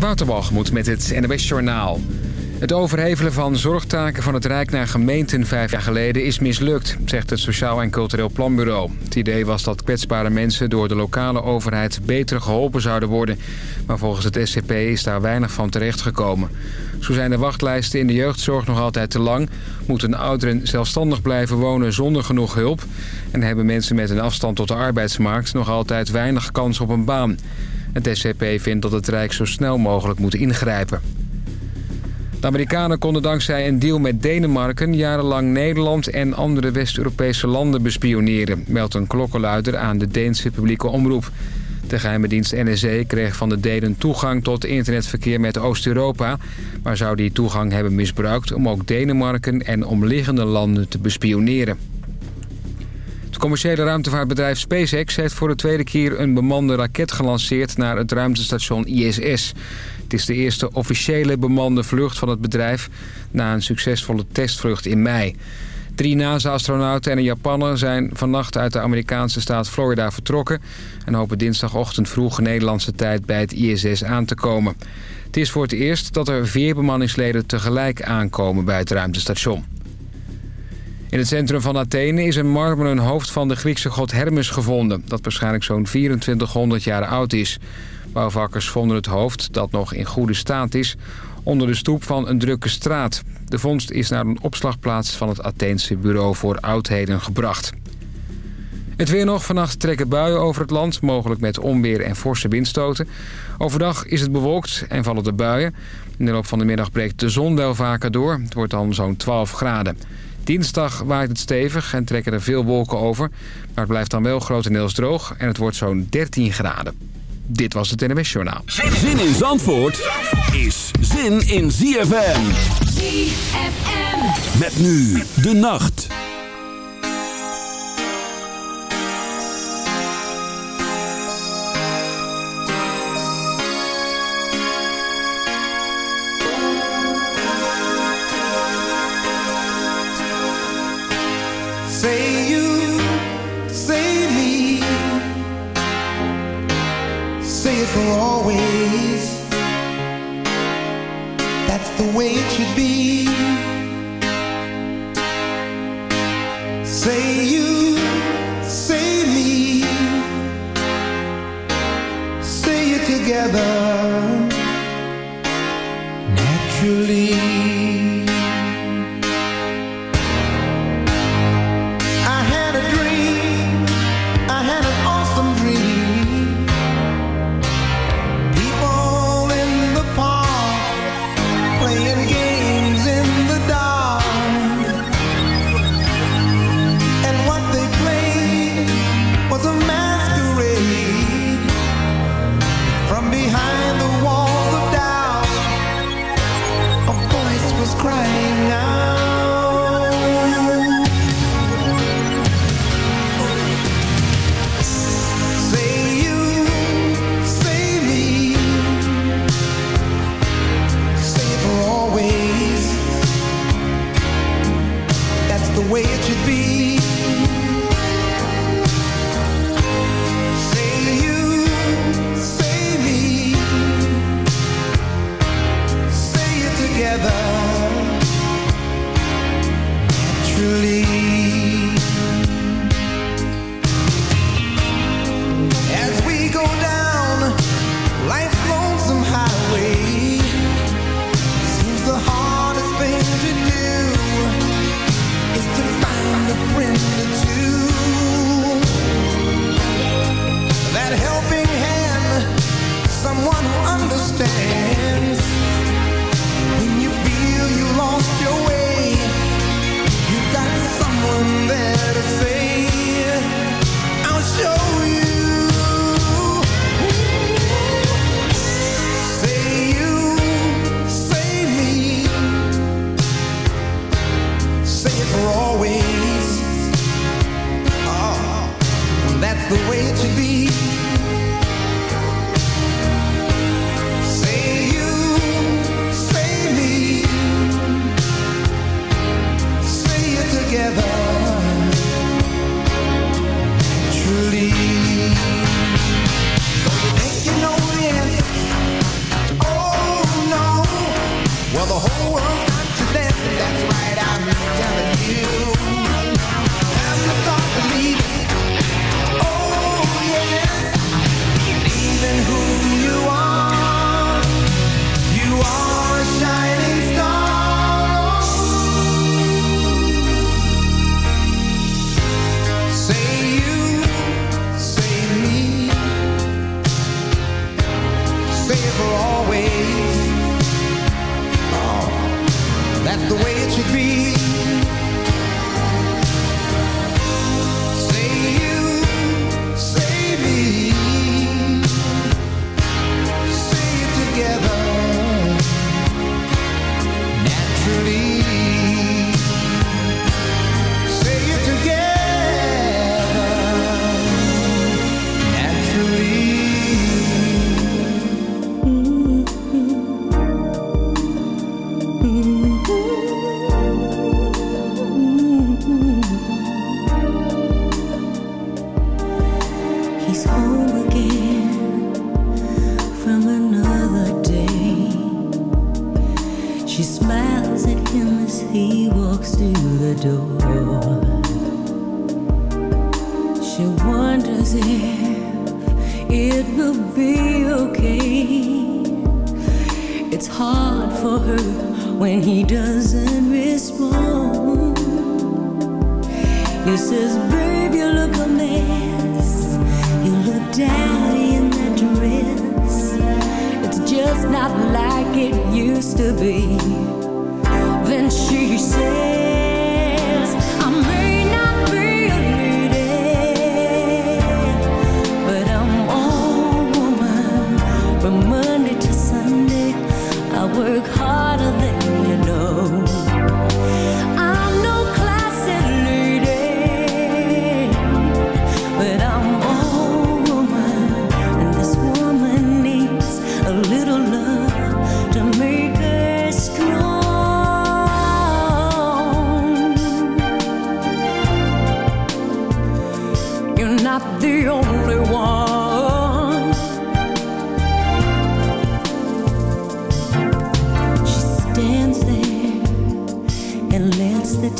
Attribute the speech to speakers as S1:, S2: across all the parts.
S1: Waterbalgemoed met het NWS Journaal. Het overhevelen van zorgtaken van het Rijk naar gemeenten vijf jaar geleden is mislukt, zegt het Sociaal en Cultureel Planbureau. Het idee was dat kwetsbare mensen door de lokale overheid beter geholpen zouden worden. Maar volgens het SCP is daar weinig van terechtgekomen. Zo zijn de wachtlijsten in de jeugdzorg nog altijd te lang. Moeten ouderen zelfstandig blijven wonen zonder genoeg hulp. En hebben mensen met een afstand tot de arbeidsmarkt nog altijd weinig kans op een baan. Het SCP vindt dat het Rijk zo snel mogelijk moet ingrijpen. De Amerikanen konden dankzij een deal met Denemarken... jarenlang Nederland en andere West-Europese landen bespioneren... meldt een klokkenluider aan de Deense publieke omroep. De geheime dienst NSE kreeg van de Denen toegang tot internetverkeer met Oost-Europa... maar zou die toegang hebben misbruikt om ook Denemarken en omliggende landen te bespioneren. Commerciële ruimtevaartbedrijf SpaceX heeft voor de tweede keer een bemande raket gelanceerd naar het ruimtestation ISS. Het is de eerste officiële bemande vlucht van het bedrijf na een succesvolle testvlucht in mei. Drie NASA-astronauten en een Japanner zijn vannacht uit de Amerikaanse staat Florida vertrokken... en hopen dinsdagochtend vroeg Nederlandse tijd bij het ISS aan te komen. Het is voor het eerst dat er vier bemanningsleden tegelijk aankomen bij het ruimtestation. In het centrum van Athene is een marmeren hoofd van de Griekse god Hermes gevonden... dat waarschijnlijk zo'n 2400 jaar oud is. Bouwvakkers vonden het hoofd, dat nog in goede staat is... onder de stoep van een drukke straat. De vondst is naar een opslagplaats van het Atheense Bureau voor Oudheden gebracht. Het weer nog. Vannacht trekken buien over het land, mogelijk met onweer en forse windstoten. Overdag is het bewolkt en vallen de buien. In de loop van de middag breekt de zon wel vaker door. Het wordt dan zo'n 12 graden. Dinsdag waait het stevig en trekken er veel wolken over. Maar het blijft dan wel grotendeels droog en het wordt zo'n 13 graden. Dit was het NMS Journaal.
S2: Zin in Zandvoort is zin in ZFM.
S3: ZFM.
S2: Met nu de nacht.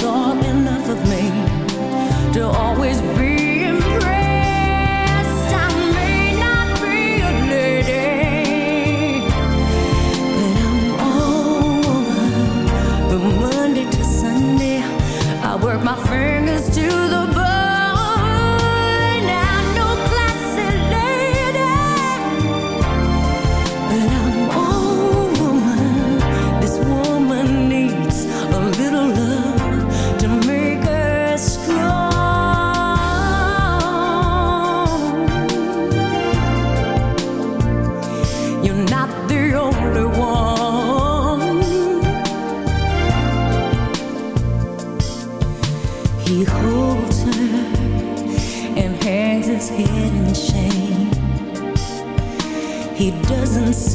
S4: thought enough of me to always be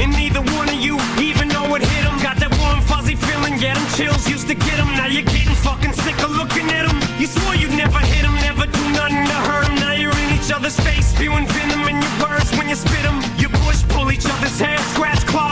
S5: And
S6: neither one of you even know it hit him. Got that warm, fuzzy feeling, yeah, them chills used to get him. Now you're getting fucking sick of looking at him. You swore you'd never hit him, never do nothing to hurt him. Now you're in each other's face, spewing venom in your words when you spit him. You push, pull each other's hair, scratch, claw.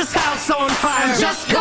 S6: this house on fire. Just
S4: go.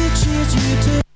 S4: pictures you
S5: took.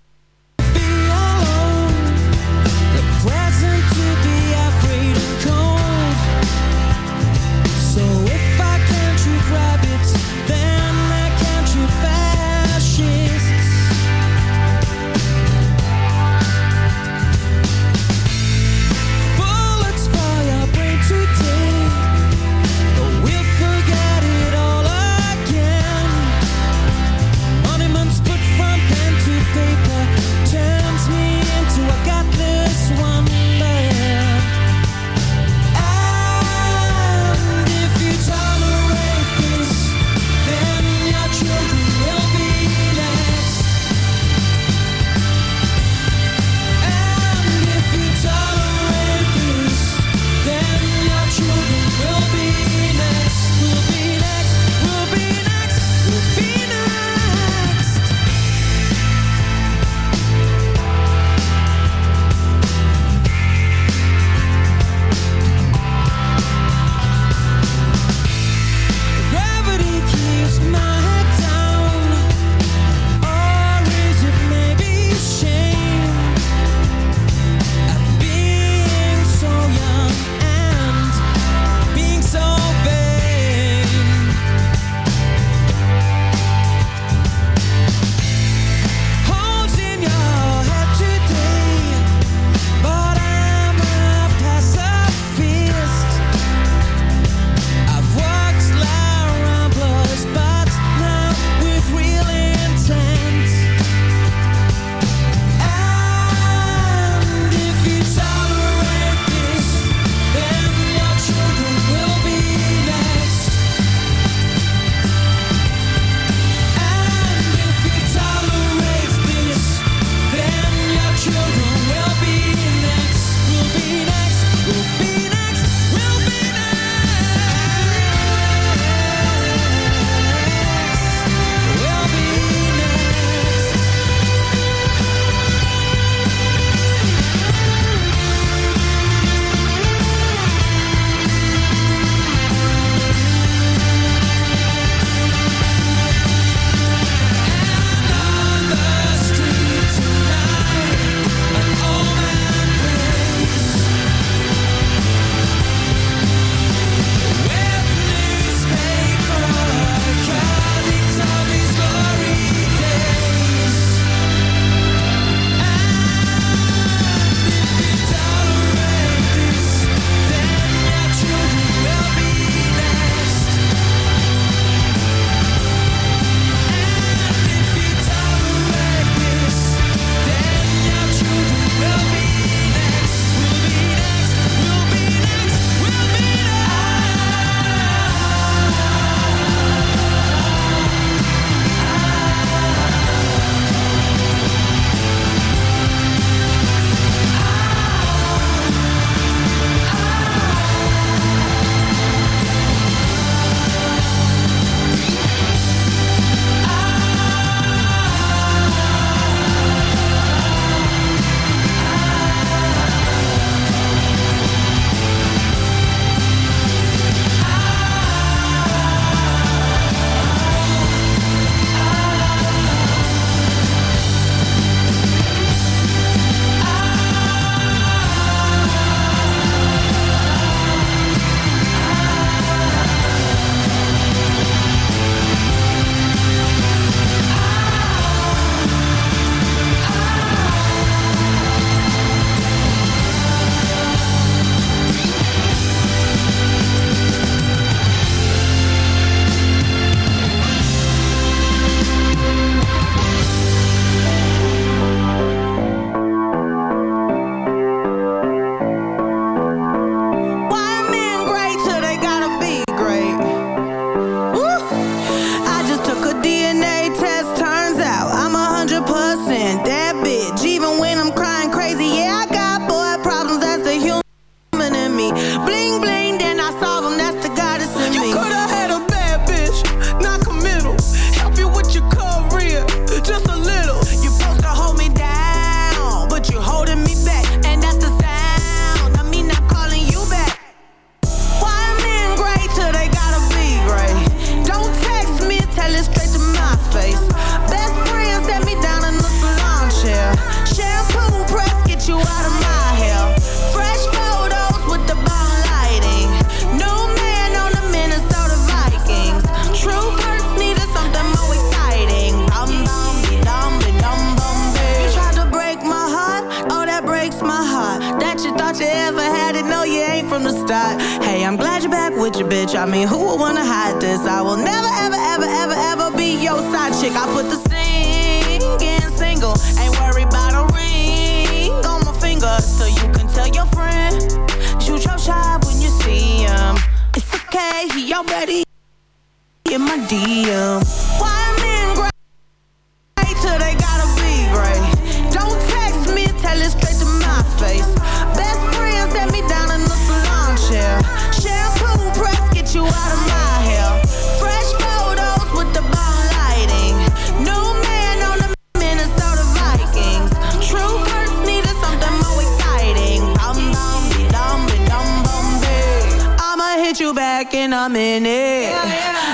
S5: In
S7: my DM. Why men great till they gotta be great? Don't text me, tell it straight to my face. Best friend set me down in the salon chair. Shampoo press, get you out of my hair. Fresh photos with the bomb lighting. New man on the Minnesota Vikings. True hurts needed something more exciting. Dum dum be dum be dum bum. I'ma hit you back in a minute. I don't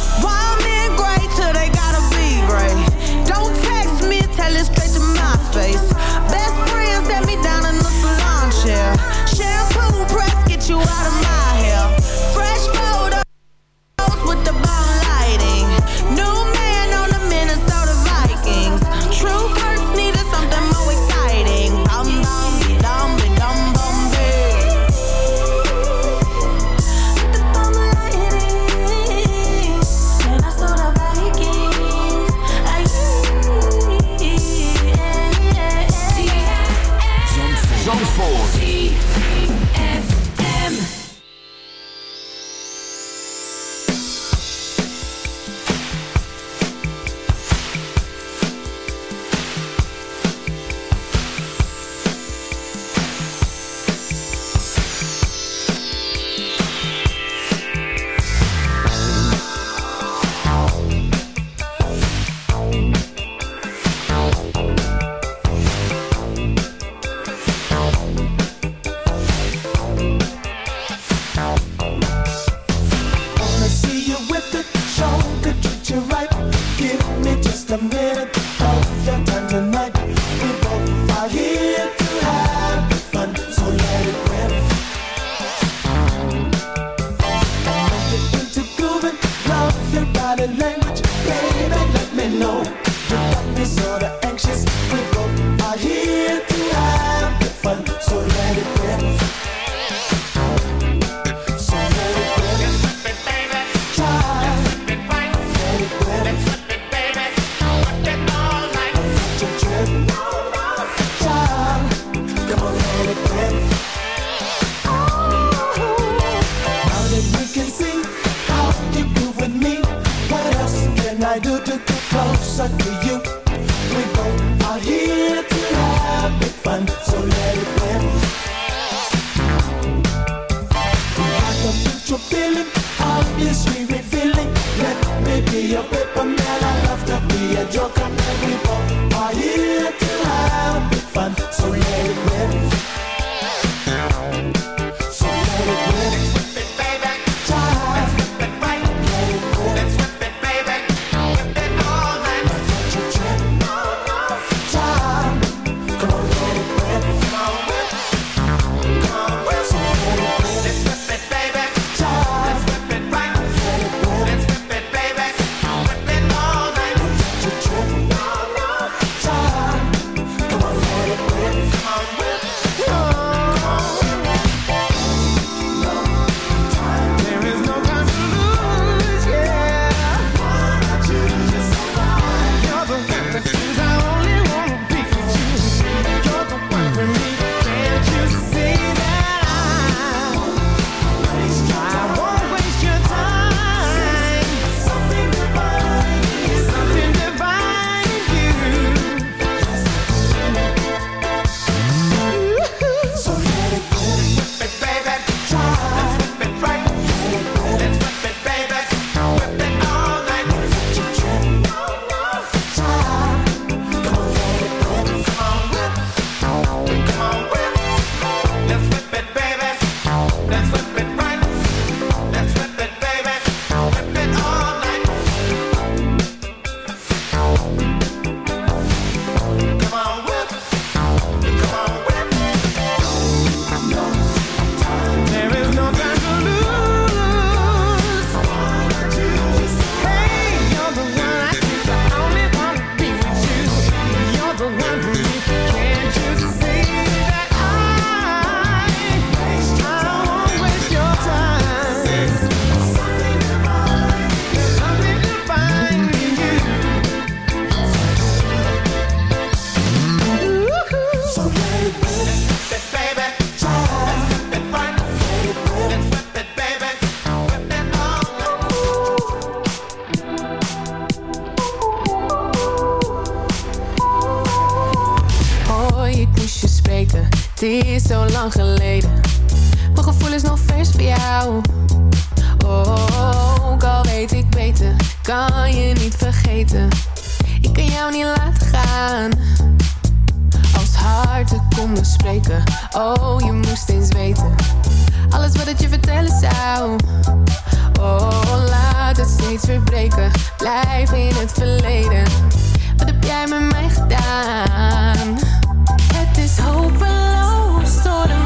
S8: Kan je niet vergeten. Ik kan jou niet laten gaan. Als harten konden spreken, oh je moest eens weten. Alles wat ik je vertellen zou. Oh, laat het steeds verbreken. Blijf in het verleden. Wat heb jij met mij gedaan? Het is hopeloos door de.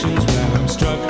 S4: situations where I'm struck.